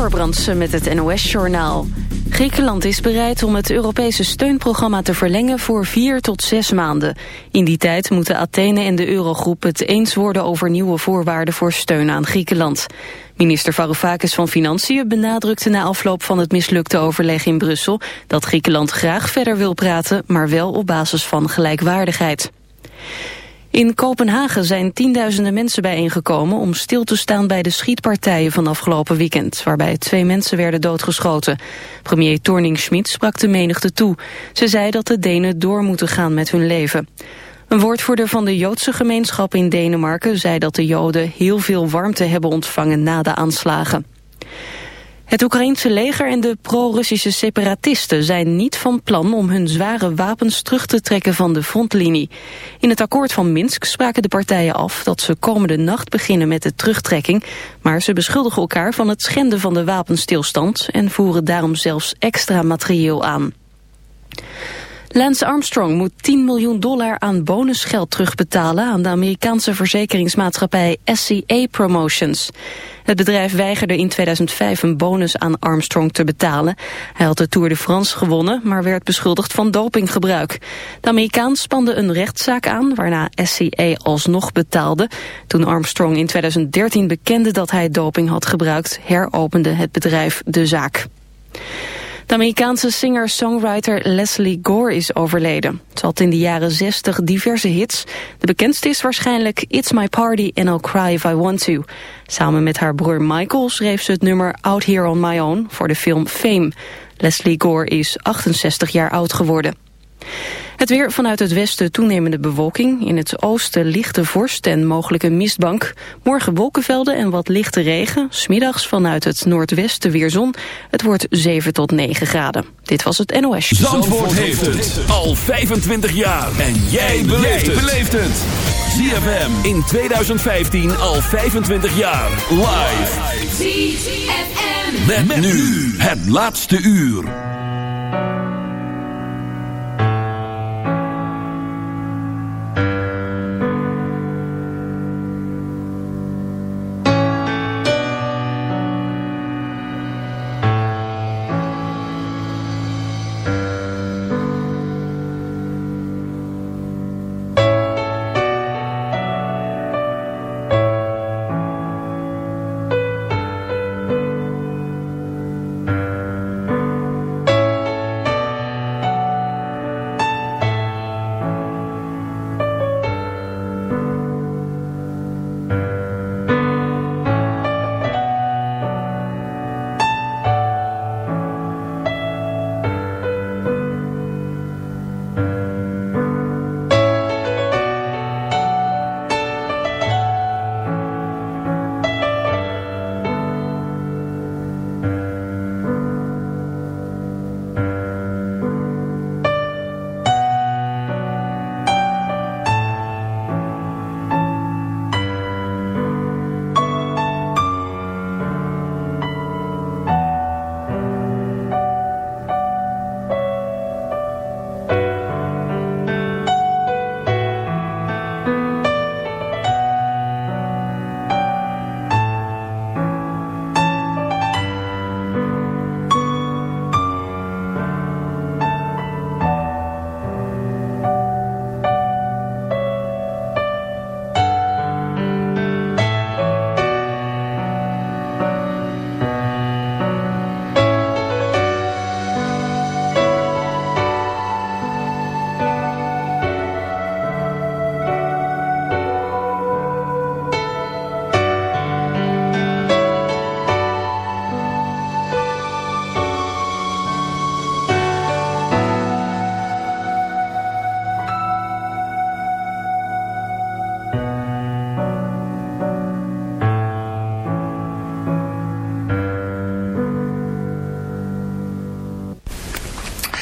Ember Brandsen met het NOS-journaal. Griekenland is bereid om het Europese steunprogramma te verlengen voor vier tot zes maanden. In die tijd moeten Athene en de Eurogroep het eens worden over nieuwe voorwaarden voor steun aan Griekenland. Minister Varoufakis van Financiën benadrukte na afloop van het mislukte overleg in Brussel dat Griekenland graag verder wil praten, maar wel op basis van gelijkwaardigheid. In Kopenhagen zijn tienduizenden mensen bijeengekomen om stil te staan bij de schietpartijen van afgelopen weekend, waarbij twee mensen werden doodgeschoten. Premier Torning-Schmidt sprak de menigte toe. Ze zei dat de Denen door moeten gaan met hun leven. Een woordvoerder van de Joodse gemeenschap in Denemarken zei dat de Joden heel veel warmte hebben ontvangen na de aanslagen. Het Oekraïense leger en de pro-Russische separatisten zijn niet van plan om hun zware wapens terug te trekken van de frontlinie. In het akkoord van Minsk spraken de partijen af dat ze komende nacht beginnen met de terugtrekking, maar ze beschuldigen elkaar van het schenden van de wapenstilstand en voeren daarom zelfs extra materieel aan. Lance Armstrong moet 10 miljoen dollar aan bonusgeld terugbetalen aan de Amerikaanse verzekeringsmaatschappij SCA Promotions. Het bedrijf weigerde in 2005 een bonus aan Armstrong te betalen. Hij had de Tour de France gewonnen, maar werd beschuldigd van dopinggebruik. De Amerikaan spande een rechtszaak aan, waarna SCA alsnog betaalde. Toen Armstrong in 2013 bekende dat hij doping had gebruikt, heropende het bedrijf de zaak. De Amerikaanse singer-songwriter Leslie Gore is overleden. Ze had in de jaren 60 diverse hits. De bekendste is waarschijnlijk It's My Party and I'll Cry If I Want To. Samen met haar broer Michael schreef ze het nummer Out Here On My Own voor de film Fame. Leslie Gore is 68 jaar oud geworden. Het weer vanuit het westen toenemende bewolking. In het oosten lichte vorst en mogelijk een mistbank. Morgen wolkenvelden en wat lichte regen. Smiddags vanuit het noordwesten weer zon. Het wordt 7 tot 9 graden. Dit was het NOS. Zandvoort, Zandvoort heeft het al 25 jaar. En jij beleeft het. ZFM in 2015 al 25 jaar. Live. ZFM. met nu het laatste uur.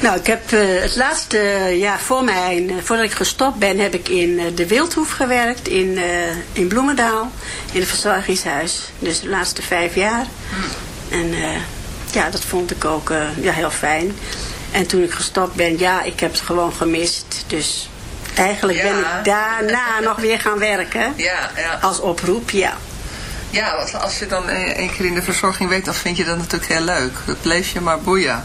Nou, ik heb uh, het laatste jaar voor mijn, uh, voordat ik gestopt ben, heb ik in uh, de Wildhoef gewerkt in, in Bloemendaal, in het verzorgingshuis. Dus de laatste vijf jaar. Hmm. En ja, dat vond ik ook ja, heel fijn. En toen ik gestopt ben, ja, ik heb het gewoon gemist. Dus eigenlijk ja. ben ik daarna nog weer gaan werken. Ja, ja. Als oproep, ja. Ja, als je dan één keer in de verzorging weet, dan vind je dat natuurlijk heel leuk. Het bleef je maar boeien.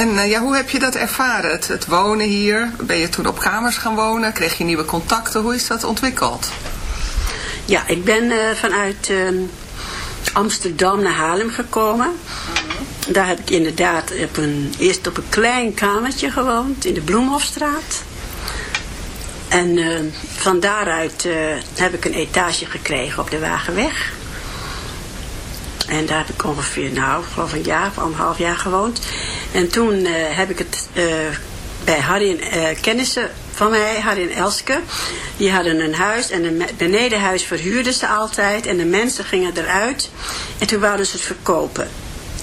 En uh, ja, hoe heb je dat ervaren, het, wonen hier? Ben je toen op kamers gaan wonen? Kreeg je nieuwe contacten? Hoe is dat ontwikkeld? Ja, ik ben uh, vanuit uh, Amsterdam naar Haarlem gekomen. Daar heb ik inderdaad een, eerst op een klein kamertje gewoond in de Bloemhofstraat. En van daaruit heb ik een etage gekregen op de Wagenweg. En daar heb ik ongeveer, nou, geloof een jaar of anderhalf jaar gewoond. En toen uh, heb ik het uh, bij Harry en uh, kennissen van mij, Harry en Elske. Die hadden een huis en een benedenhuis verhuurden ze altijd. En de mensen gingen eruit. En toen wouden ze het verkopen.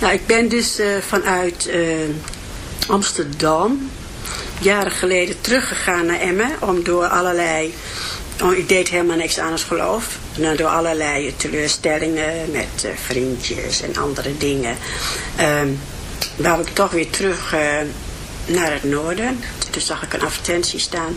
Nou, ik ben dus vanuit Amsterdam jaren geleden teruggegaan naar Emmen. Om door allerlei... Oh, ik deed helemaal niks aan het geloof. Nou, door allerlei teleurstellingen met uh, vriendjes en andere dingen. Um, wou ik toch weer terug naar het noorden. Toen zag ik een advertentie staan.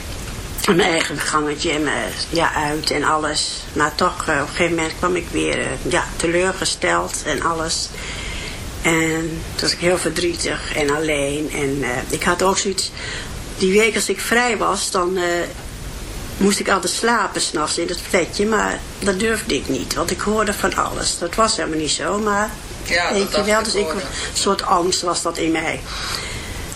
mijn eigen gangetje en mijn, ja, uit en alles. Maar toch, uh, op een gegeven moment kwam ik weer ja, teleurgesteld en alles. En toen was ik heel verdrietig en alleen. En uh, ik had ook zoiets... Die week als ik vrij was, dan moest ik altijd slapen s'nachts in het flatje. Maar dat durfde ik niet, want ik hoorde van alles. Dat was helemaal niet zo, maar... Ja, weet je wel, dus ik, een soort angst was dat in mij.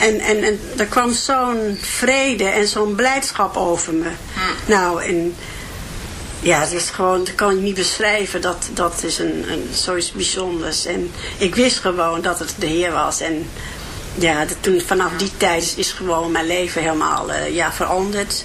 en, en, en er kwam zo'n vrede en zo'n blijdschap over me. Hm. Nou, en ja, het is gewoon, dat kan ik niet beschrijven. Dat, dat is een, een, zoiets bijzonders. En ik wist gewoon dat het de Heer was. En ja, dat toen, vanaf die tijd is, gewoon mijn leven helemaal uh, ja, veranderd.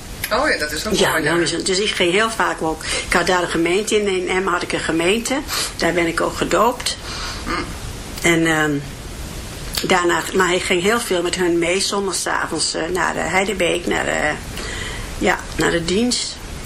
Oh ja, dat is ook ja, mooi. dan is het, dus ik ging heel vaak ook. Ik had daar een gemeente in. In Emmen had ik een gemeente. Daar ben ik ook gedoopt. En ehm, daarna, maar ik ging heel veel met hun mee zondagsavonds uh, naar uh, Heidebeek, naar, uh, ja, naar de dienst.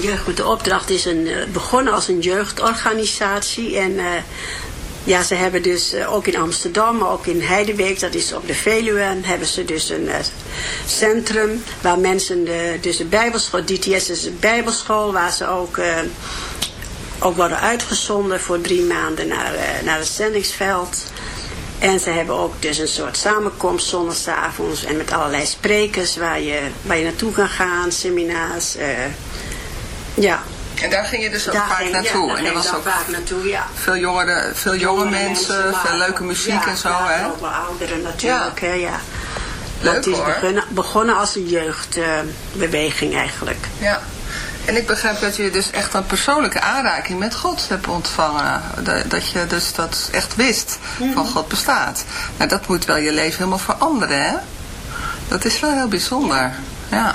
Jeugd met de opdracht is een, begonnen als een jeugdorganisatie. En uh, ja, ze hebben dus uh, ook in Amsterdam, maar ook in Heidebeek, dat is op de Veluwe, hebben ze dus een centrum waar mensen, de, dus de bijbelschool, DTS is een bijbelschool, waar ze ook, ook worden uitgezonden voor drie maanden naar, naar het zendingsveld. En ze hebben ook dus een soort samenkomst zondagsavonds en met allerlei sprekers waar je, waar je naartoe kan gaan, seminars. Ja. En daar ging je dus ook daar vaak ging, naartoe. Ja, en er was ook vaak naartoe, ja. veel jongeren, veel jonge, jonge mensen, mensen veel leuke muziek ja, en zo, ja, hè? ook wel ouderen natuurlijk, ja. hè, ja. Leuk het is hoor. Begonnen, begonnen als een jeugdbeweging uh, eigenlijk. Ja. En ik begrijp dat je dus echt een persoonlijke aanraking met God hebt ontvangen. Dat je dus dat echt wist Mhm. van God bestaat. Nou, dat moet wel je leven helemaal veranderen, hè? Dat is wel heel bijzonder. Ja.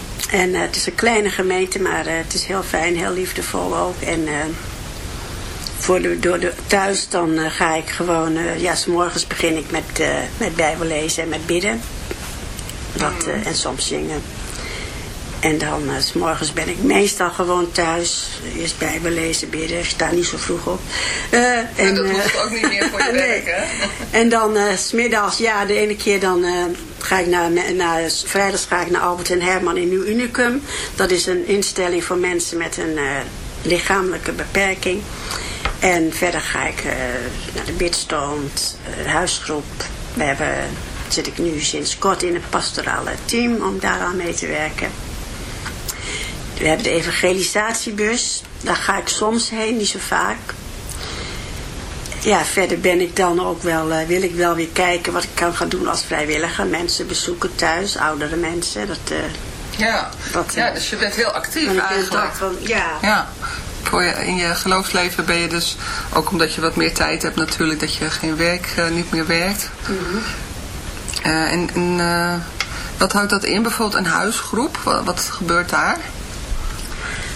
En uh, het is een kleine gemeente, maar uh, het is heel fijn, heel liefdevol ook. En uh, voor de, door de, thuis dan ga ik gewoon, ja, s morgens begin ik met, met bijbel lezen en met bidden. Dat, en soms zingen. En dan, s morgens ben ik meestal gewoon thuis. Eerst bijbel lezen, bidden. Ik sta niet zo vroeg op. en, en dat hoeft ook niet meer voor je nee. werk, hè? En dan, smiddags, ja, de ene keer dan ga ik naar, naar, vrijdags ga ik naar Albert en Herman in Nieuw Unicum. Dat is een instelling voor mensen met een uh, lichamelijke beperking. En verder ga ik uh, naar de bidstond, uh, de huisgroep. We hebben, zit ik nu sinds kort in het pastorale team om daaraan mee te werken. We hebben de evangelisatiebus. Daar ga ik soms heen, niet zo vaak ja, verder ben ik dan ook wel, uh, wil ik wel weer kijken wat ik kan gaan doen als vrijwilliger. Mensen bezoeken thuis, oudere mensen. Dat, uh, ja. Dat, ja, dus je bent heel actief eigenlijk. Van, ja. ja. Voor je, in je geloofsleven ben je dus, ook omdat je wat meer tijd hebt natuurlijk, dat je geen werk, uh, niet meer werkt. Mm -hmm. en en wat houdt dat in? Bijvoorbeeld een huisgroep, wat, wat gebeurt daar?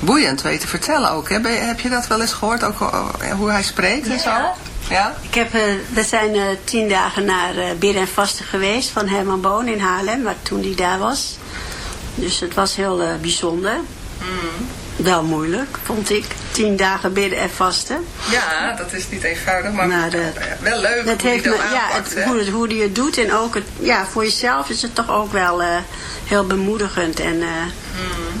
boeiend weet te vertellen ook. Hè? Heb je dat wel eens gehoord, ook hoe hij spreekt en zo? Ja? Ik heb, uh, we zijn uh, tien dagen naar bidden en vasten geweest van Herman Boon in Haarlem, waar toen hij daar was. Dus het was heel bijzonder. Mm. Wel moeilijk, vond ik. Tien dagen bidden en vasten. Ja, dat is niet eenvoudig, maar de, wel leuk dat hoe heeft me, ja, het, hoe, het, hoe hij het doet en ook het, ja, voor jezelf is het toch ook wel heel bemoedigend en... Mm.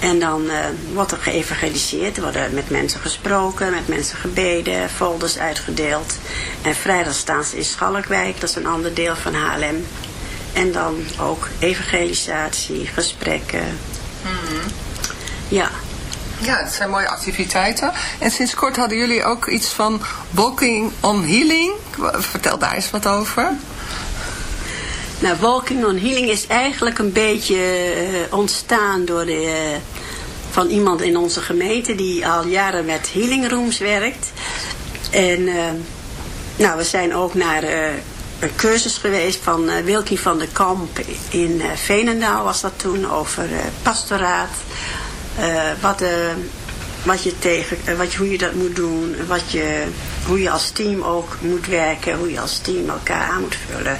En dan uh, wordt er geëvangeliseerd. Er worden met mensen gesproken, met mensen gebeden, folders uitgedeeld. En vrijdag staan ze in Schalkwijk, dat is een ander deel van Haarlem. En dan ook evangelisatie, gesprekken. Mm Ja, ja, het zijn mooie activiteiten. En sinds kort hadden jullie ook iets van Walking on Healing. Vertel daar eens wat over. Nou, Walking on Healing is eigenlijk een beetje uh, ontstaan door de, uh, van iemand in onze gemeente die al jaren met healing rooms werkt. En uh, nou, we zijn ook naar een cursus geweest van Wilkie van der Kamp in Veenendaal was dat toen over pastoraat wat, wat je tegen, wat, hoe je dat moet doen, wat je, hoe je als team ook moet werken, hoe je als team elkaar aan moet vullen.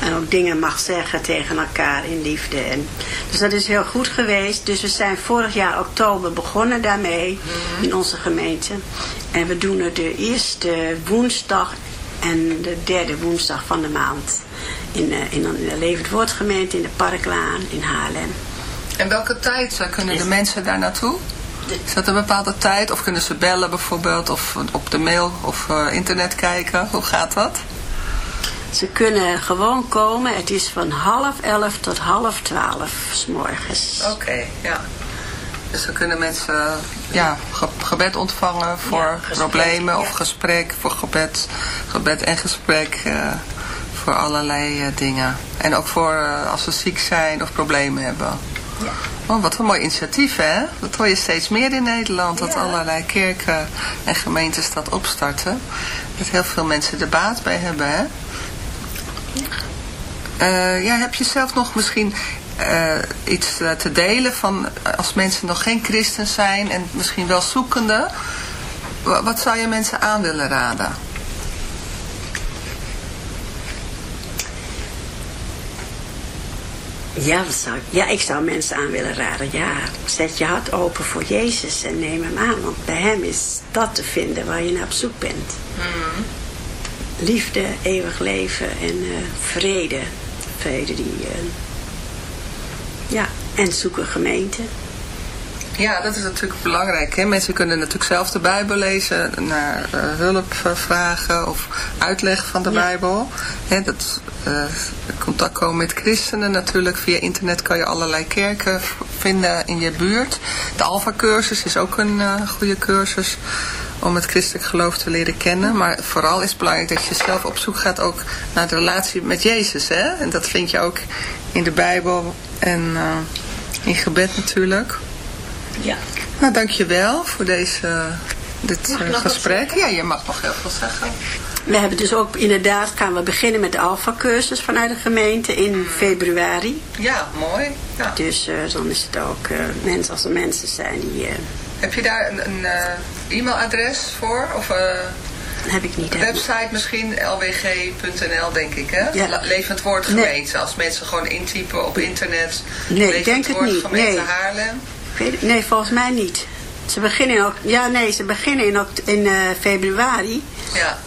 En ook dingen mag zeggen tegen elkaar in liefde. En, dus dat is heel goed geweest. Dus we zijn vorig jaar oktober begonnen daarmee -hmm. in onze gemeente. En we doen het de eerste woensdag en de derde woensdag van de maand. In, in, in de Levend Woordgemeente in de Parklaan in Haarlem. En welke tijd kunnen de mensen daar naartoe? Is dat een bepaalde tijd? Of kunnen ze bellen bijvoorbeeld? Of op de mail of uh, internet kijken? Hoe gaat dat? Ze kunnen gewoon komen. Het is van half elf tot half twaalf s morgens. Oké, okay, ja. Dus dan kunnen mensen ja, gebed ontvangen voor ja, gesprek, problemen ja. of gesprek, voor gebed, gebed en gesprek, uh, voor allerlei uh, dingen. En ook voor uh, als ze ziek zijn of problemen hebben. Ja. Oh, wat een mooi initiatief, hè? Dat hoor je steeds meer in Nederland, dat ja. allerlei kerken en gemeentes dat opstarten. Dat heel veel mensen er baat bij hebben, hè? Uh, ja, heb je zelf nog misschien uh, iets uh, te delen van als mensen nog geen christen zijn en misschien wel zoekende? Wat zou je mensen aan willen raden? Ja, zou, ja, ik zou mensen aan willen raden. Ja, zet je hart open voor Jezus en neem hem aan. Want bij hem is dat te vinden waar je naar op zoek bent. Mm. Liefde, eeuwig leven en uh, vrede. Vrede die... Uh, ja, en zoek een gemeente. Ja, dat is natuurlijk belangrijk. Hè? Mensen kunnen natuurlijk zelf de Bijbel lezen, naar uh, hulp vragen of uitleg van de ja. Bijbel. Hè, dat, uh, contact komen met christenen natuurlijk. Via internet kan je allerlei kerken vinden in je buurt. De Alpha-cursus is ook een uh, goede cursus om het christelijk geloof te leren kennen. Maar vooral is het belangrijk dat je zelf op zoek gaat ook naar de relatie met Jezus. Hè? En dat vind je ook in de Bijbel en in gebed natuurlijk. Ja. Nou, dankjewel voor deze, dit uh, gesprek. Ja, je mag nog heel veel zeggen. We hebben dus ook inderdaad, gaan we beginnen met de Alpha-cursus vanuit de gemeente in februari. Ja, mooi. Ja. Dus uh, dan is het ook mensen als er mensen zijn die... Heb je daar een, een e-mailadres voor? Of heb ik niet. Een website misschien, lwg.nl denk ik, hè? Ja. Levend Woord Gemeente. Nee. Als mensen gewoon intypen op internet. Nee, ik denk het niet. Gemeente nee. Haarlem. Nee, volgens mij niet. Ze beginnen in, ja, nee, ze beginnen in, in uh, februari. Ja.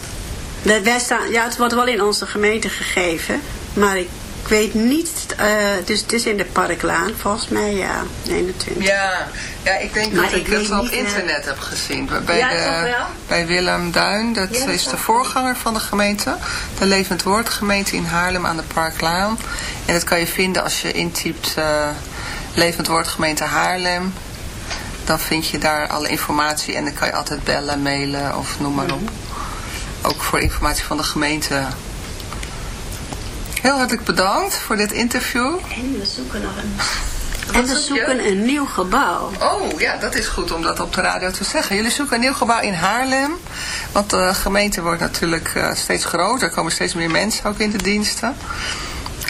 Wij staan, ja, het wordt wel in onze gemeente gegeven. Maar ik weet niet, uh, dus het is in de Parklaan, volgens mij, ja, 21. Ja, ja ik denk maar dat ik, ik het op internet uh, heb gezien. Bij, ja, de, bij Willem Duin, dat ja, is de voorganger van de gemeente. De Levend Woord gemeente in Haarlem aan de Parklaan. En dat kan je vinden als je intypt... Uh, Levend Woord gemeente Haarlem. Dan vind je daar alle informatie en dan kan je altijd bellen, mailen of noem maar op. Ook voor informatie van de gemeente. Heel hartelijk bedankt voor dit interview. En we zoeken nog een... En we zoeken een nieuw gebouw. Oh, ja, dat is goed om dat op de radio te zeggen. Jullie zoeken een nieuw gebouw in Haarlem. Want de gemeente wordt natuurlijk uh, steeds groter. Er komen steeds meer mensen ook in de diensten.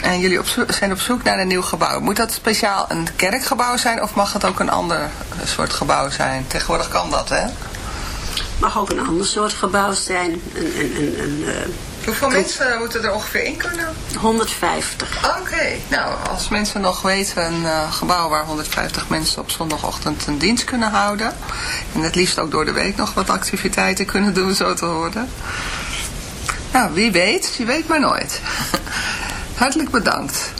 En jullie op zijn op zoek naar een nieuw gebouw. Moet dat speciaal een kerkgebouw zijn of mag het ook een ander soort gebouw zijn? Tegenwoordig kan dat, hè? mag ook een ander soort gebouw zijn. Een, een, een, een Hoeveel mensen moeten er ongeveer in kunnen? 150. Oké, nou als mensen nog weten een uh, gebouw waar 150 mensen op zondagochtend een dienst kunnen houden. En het liefst ook door de week nog wat activiteiten kunnen doen, zo te horen. Nou, wie weet, wie weet maar nooit. Hartelijk bedankt.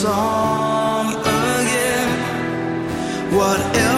Song again. Whatever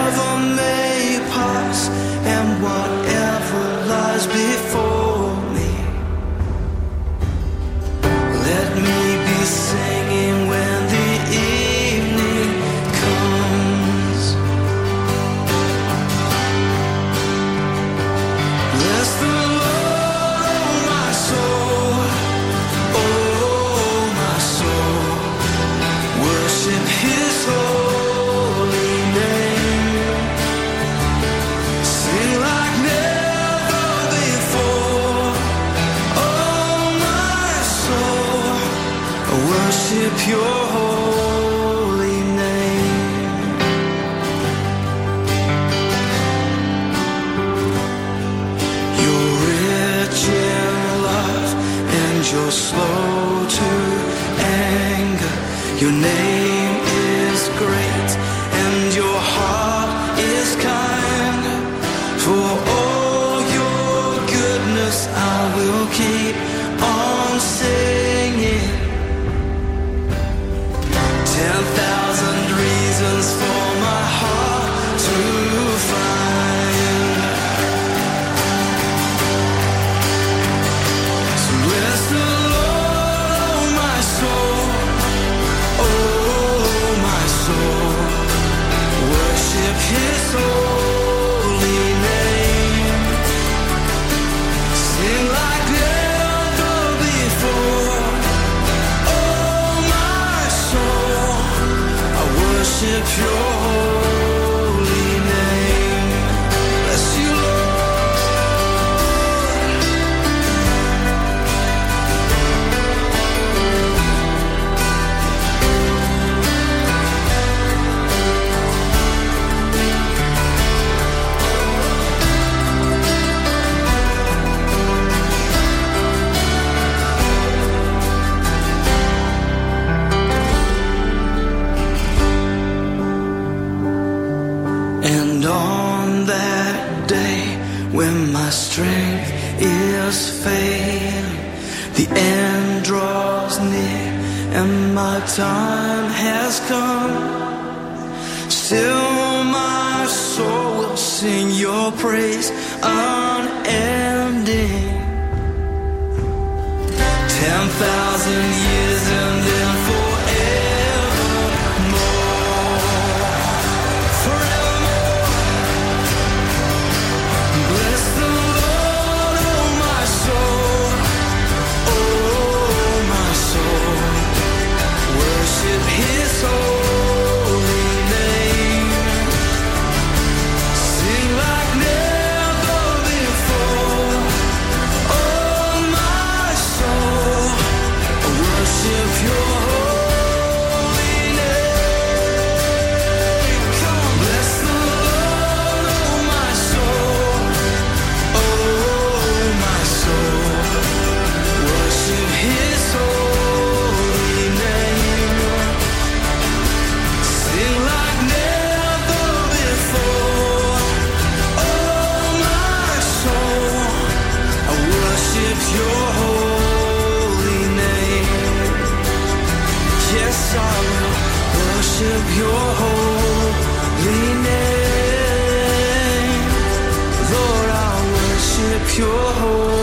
up your holy name. Lord, I worship your holy name.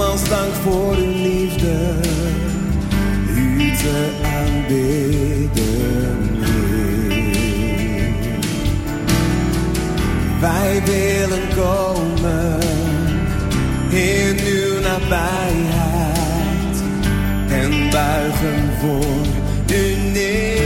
Als dank voor uw liefde, u te aanbidden. Wij willen komen in uw nabijheid en buigen voor u neer.